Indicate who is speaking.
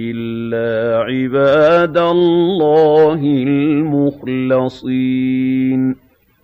Speaker 1: إِلَّا عِبَادَ اللَّهِ الْمُخْلَصِينَ